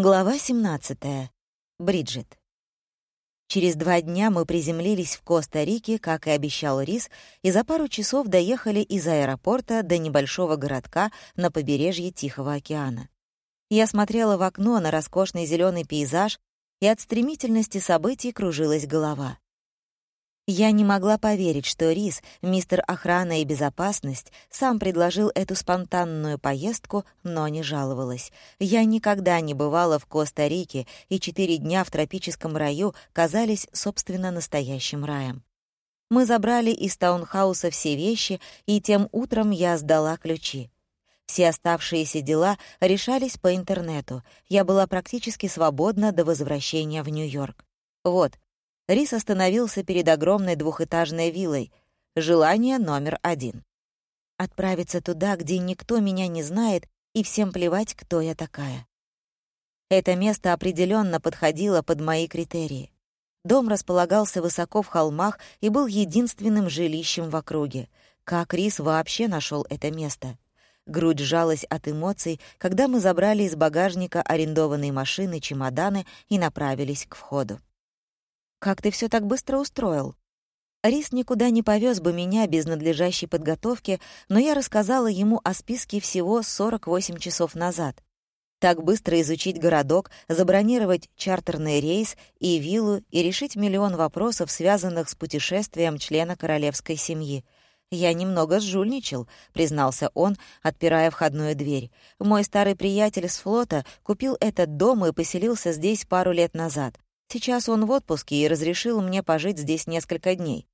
Глава 17. Бриджит. Через два дня мы приземлились в Коста-Рике, как и обещал Рис, и за пару часов доехали из аэропорта до небольшого городка на побережье Тихого океана. Я смотрела в окно на роскошный зеленый пейзаж, и от стремительности событий кружилась голова. Я не могла поверить, что Рис, мистер охрана и безопасность, сам предложил эту спонтанную поездку, но не жаловалась. Я никогда не бывала в Коста-Рике, и четыре дня в тропическом раю казались, собственно, настоящим раем. Мы забрали из таунхауса все вещи, и тем утром я сдала ключи. Все оставшиеся дела решались по интернету. Я была практически свободна до возвращения в Нью-Йорк. Вот, Рис остановился перед огромной двухэтажной виллой. Желание номер один. Отправиться туда, где никто меня не знает, и всем плевать, кто я такая. Это место определенно подходило под мои критерии. Дом располагался высоко в холмах и был единственным жилищем в округе. Как Рис вообще нашел это место? Грудь сжалась от эмоций, когда мы забрали из багажника арендованной машины чемоданы и направились к входу. Как ты все так быстро устроил?» Рис никуда не повез бы меня без надлежащей подготовки, но я рассказала ему о списке всего 48 часов назад. Так быстро изучить городок, забронировать чартерный рейс и виллу и решить миллион вопросов, связанных с путешествием члена королевской семьи. «Я немного сжульничал», — признался он, отпирая входную дверь. «Мой старый приятель с флота купил этот дом и поселился здесь пару лет назад. Сейчас он в отпуске и разрешил мне пожить здесь несколько дней.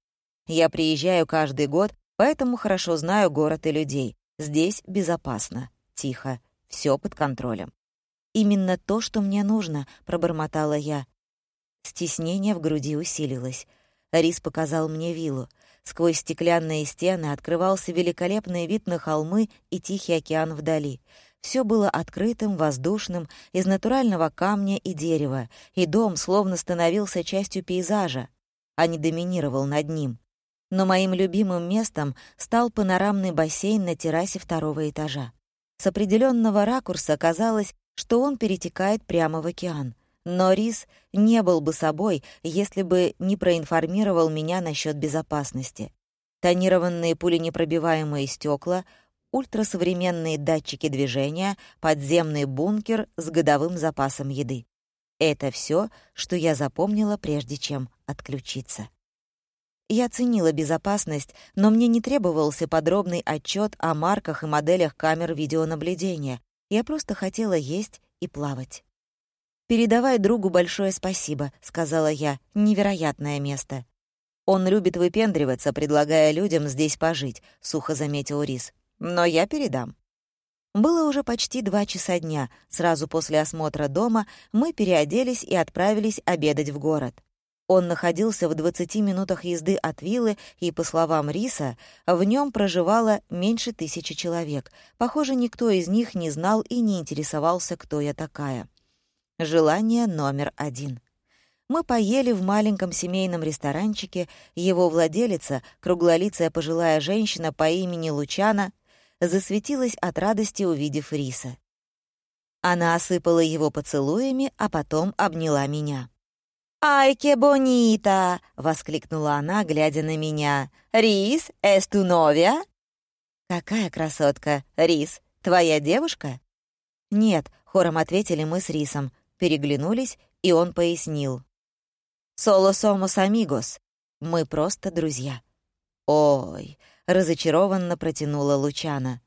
Я приезжаю каждый год, поэтому хорошо знаю город и людей. Здесь безопасно, тихо, все под контролем. «Именно то, что мне нужно», — пробормотала я. Стеснение в груди усилилось. Рис показал мне виллу. Сквозь стеклянные стены открывался великолепный вид на холмы и Тихий океан вдали. Все было открытым, воздушным, из натурального камня и дерева, и дом словно становился частью пейзажа, а не доминировал над ним. Но моим любимым местом стал панорамный бассейн на террасе второго этажа. С определенного ракурса казалось, что он перетекает прямо в океан. Но Рис не был бы собой, если бы не проинформировал меня насчет безопасности. Тонированные пуленепробиваемые стекла — ультрасовременные датчики движения, подземный бункер с годовым запасом еды. Это все, что я запомнила, прежде чем отключиться. Я ценила безопасность, но мне не требовался подробный отчет о марках и моделях камер видеонаблюдения. Я просто хотела есть и плавать. «Передавай другу большое спасибо», — сказала я. «Невероятное место». «Он любит выпендриваться, предлагая людям здесь пожить», — сухо заметил Рис но я передам». Было уже почти два часа дня. Сразу после осмотра дома мы переоделись и отправились обедать в город. Он находился в 20 минутах езды от виллы, и, по словам Риса, в нем проживало меньше тысячи человек. Похоже, никто из них не знал и не интересовался, кто я такая. Желание номер один. Мы поели в маленьком семейном ресторанчике. Его владелица, круглолицая пожилая женщина по имени Лучана — засветилась от радости, увидев Риса. Она осыпала его поцелуями, а потом обняла меня. «Ай, ке бонита!» — воскликнула она, глядя на меня. «Рис, эс ту новия?» «Какая красотка! Рис, твоя девушка?» «Нет», — хором ответили мы с Рисом, переглянулись, и он пояснил. «Соло сомос амигос. Мы просто друзья». «Ой!» — разочарованно протянула Лучана.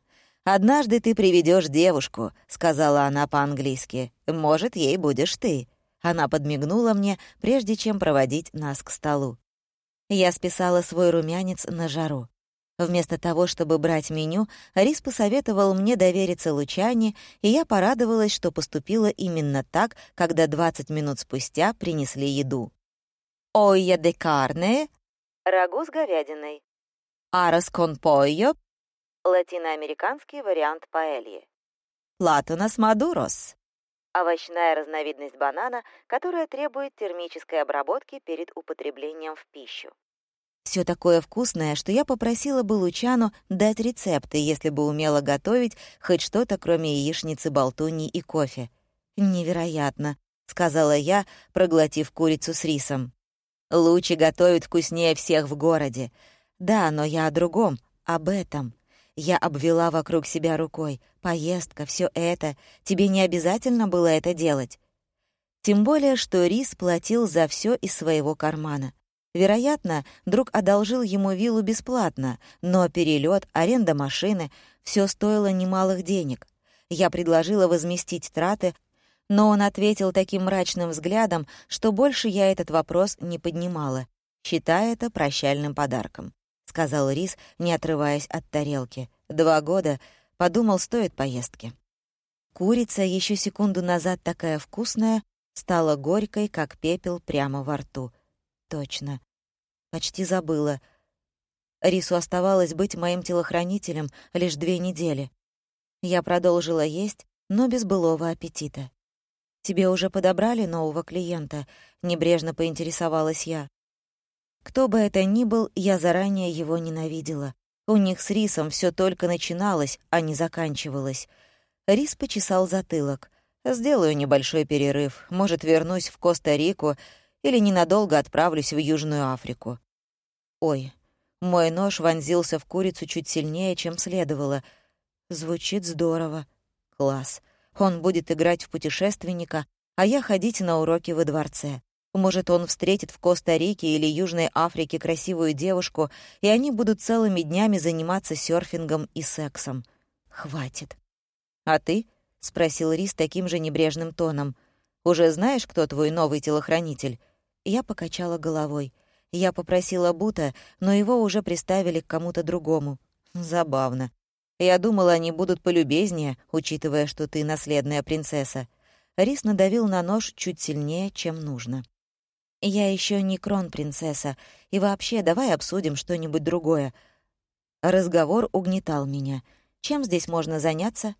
«Однажды ты приведешь девушку», — сказала она по-английски. «Может, ей будешь ты». Она подмигнула мне, прежде чем проводить нас к столу. Я списала свой румянец на жару. Вместо того, чтобы брать меню, Рис посоветовал мне довериться Лучане, и я порадовалась, что поступила именно так, когда 20 минут спустя принесли еду. «Ойя де карне» — рагу с говядиной. Арос кон пойо — латиноамериканский вариант паэльи. Платонос мадурос — овощная разновидность банана, которая требует термической обработки перед употреблением в пищу. Все такое вкусное, что я попросила бы Лучану дать рецепты, если бы умела готовить хоть что-то, кроме яичницы, болтуни и кофе. «Невероятно», — сказала я, проглотив курицу с рисом. «Лучи готовят вкуснее всех в городе. Да, но я о другом, об этом». Я обвела вокруг себя рукой. «Поездка, все это. Тебе не обязательно было это делать». Тем более, что Рис платил за все из своего кармана. Вероятно, друг одолжил ему виллу бесплатно, но перелет, аренда машины — все стоило немалых денег. Я предложила возместить траты, но он ответил таким мрачным взглядом, что больше я этот вопрос не поднимала, считая это прощальным подарком. — сказал Рис, не отрываясь от тарелки. «Два года. Подумал, стоит поездки». Курица, еще секунду назад такая вкусная, стала горькой, как пепел прямо во рту. Точно. Почти забыла. Рису оставалось быть моим телохранителем лишь две недели. Я продолжила есть, но без былого аппетита. «Тебе уже подобрали нового клиента?» — небрежно поинтересовалась я. Кто бы это ни был, я заранее его ненавидела. У них с Рисом все только начиналось, а не заканчивалось. Рис почесал затылок. «Сделаю небольшой перерыв. Может, вернусь в Коста-Рику или ненадолго отправлюсь в Южную Африку». «Ой». Мой нож вонзился в курицу чуть сильнее, чем следовало. Звучит здорово. Класс. Он будет играть в путешественника, а я ходить на уроки во дворце. Может, он встретит в Коста-Рике или Южной Африке красивую девушку, и они будут целыми днями заниматься серфингом и сексом. Хватит. «А ты?» — спросил Рис таким же небрежным тоном. «Уже знаешь, кто твой новый телохранитель?» Я покачала головой. Я попросила Бута, но его уже приставили к кому-то другому. Забавно. Я думала, они будут полюбезнее, учитывая, что ты наследная принцесса. Рис надавил на нож чуть сильнее, чем нужно. «Я еще не крон-принцесса, и вообще давай обсудим что-нибудь другое». Разговор угнетал меня. Чем здесь можно заняться?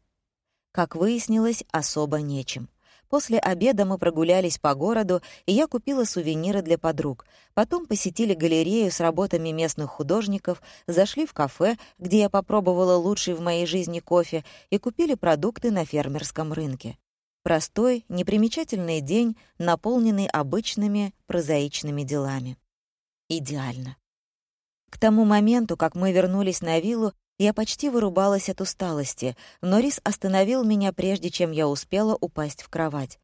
Как выяснилось, особо нечем. После обеда мы прогулялись по городу, и я купила сувениры для подруг. Потом посетили галерею с работами местных художников, зашли в кафе, где я попробовала лучший в моей жизни кофе, и купили продукты на фермерском рынке. Простой, непримечательный день, наполненный обычными, прозаичными делами. Идеально. К тому моменту, как мы вернулись на виллу, я почти вырубалась от усталости, но Рис остановил меня, прежде чем я успела упасть в кровать.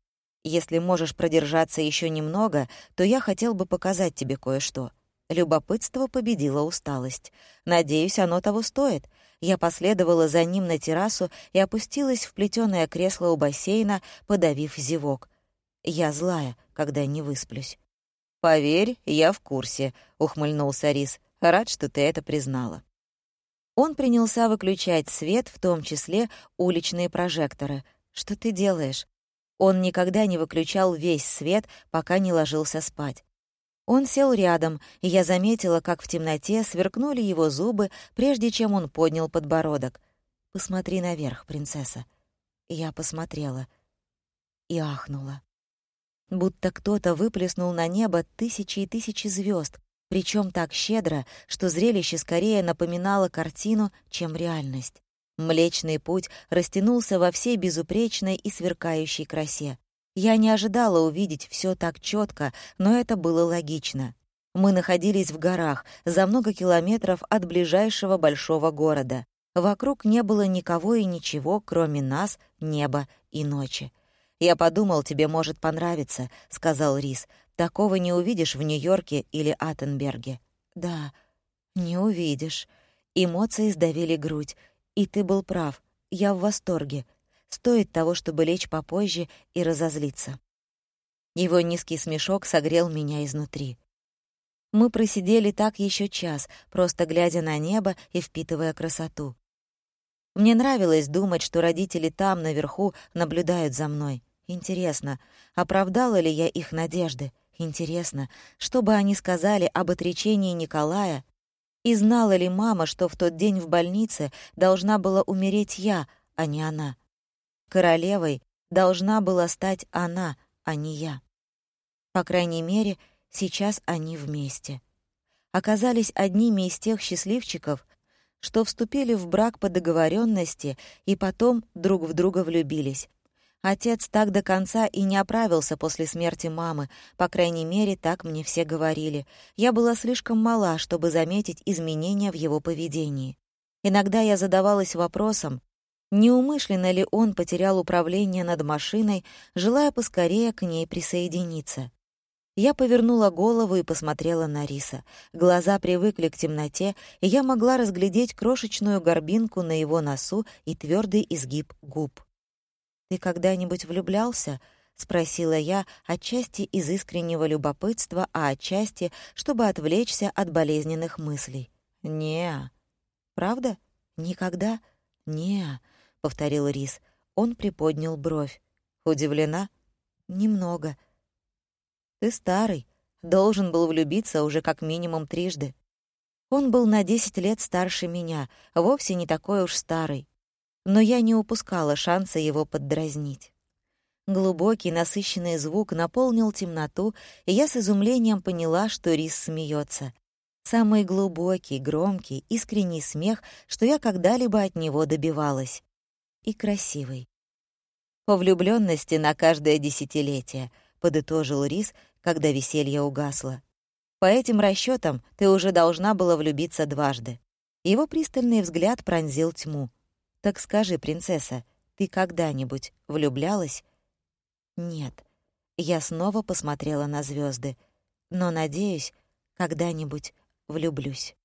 «Если можешь продержаться еще немного, то я хотел бы показать тебе кое-что». Любопытство победило усталость. Надеюсь, оно того стоит. Я последовала за ним на террасу и опустилась в плетёное кресло у бассейна, подавив зевок. Я злая, когда не высплюсь. «Поверь, я в курсе», — ухмыльнулся Рис. «Рад, что ты это признала». Он принялся выключать свет, в том числе уличные прожекторы. «Что ты делаешь?» Он никогда не выключал весь свет, пока не ложился спать. Он сел рядом, и я заметила, как в темноте сверкнули его зубы, прежде чем он поднял подбородок. «Посмотри наверх, принцесса». Я посмотрела и ахнула. Будто кто-то выплеснул на небо тысячи и тысячи звезд, причем так щедро, что зрелище скорее напоминало картину, чем реальность. Млечный путь растянулся во всей безупречной и сверкающей красе. Я не ожидала увидеть все так четко, но это было логично. Мы находились в горах, за много километров от ближайшего большого города. Вокруг не было никого и ничего, кроме нас, неба и ночи. «Я подумал, тебе может понравиться», — сказал Рис. «Такого не увидишь в Нью-Йорке или Аттенберге». «Да, не увидишь». Эмоции сдавили грудь. «И ты был прав. Я в восторге стоит того, чтобы лечь попозже и разозлиться. Его низкий смешок согрел меня изнутри. Мы просидели так еще час, просто глядя на небо и впитывая красоту. Мне нравилось думать, что родители там, наверху, наблюдают за мной. Интересно, оправдала ли я их надежды? Интересно, что бы они сказали об отречении Николая? И знала ли мама, что в тот день в больнице должна была умереть я, а не она? Королевой должна была стать она, а не я. По крайней мере, сейчас они вместе. Оказались одними из тех счастливчиков, что вступили в брак по договоренности и потом друг в друга влюбились. Отец так до конца и не оправился после смерти мамы, по крайней мере, так мне все говорили. Я была слишком мала, чтобы заметить изменения в его поведении. Иногда я задавалась вопросом, неумышленно ли он потерял управление над машиной, желая поскорее к ней присоединиться. Я повернула голову и посмотрела на Риса. Глаза привыкли к темноте, и я могла разглядеть крошечную горбинку на его носу и твердый изгиб губ. «Ты когда-нибудь влюблялся?» — спросила я, отчасти из искреннего любопытства, а отчасти, чтобы отвлечься от болезненных мыслей. не «Правда? Никогда?» не повторил Рис. Он приподнял бровь. «Удивлена?» «Немного». «Ты старый. Должен был влюбиться уже как минимум трижды». Он был на десять лет старше меня, вовсе не такой уж старый но я не упускала шанса его поддразнить. Глубокий, насыщенный звук наполнил темноту, и я с изумлением поняла, что Рис смеется. Самый глубокий, громкий, искренний смех, что я когда-либо от него добивалась. И красивый. «По влюблённости на каждое десятилетие», — подытожил Рис, когда веселье угасло. «По этим расчётам ты уже должна была влюбиться дважды». Его пристальный взгляд пронзил тьму. Так скажи, принцесса, ты когда-нибудь влюблялась? Нет. Я снова посмотрела на звезды, но надеюсь, когда-нибудь влюблюсь.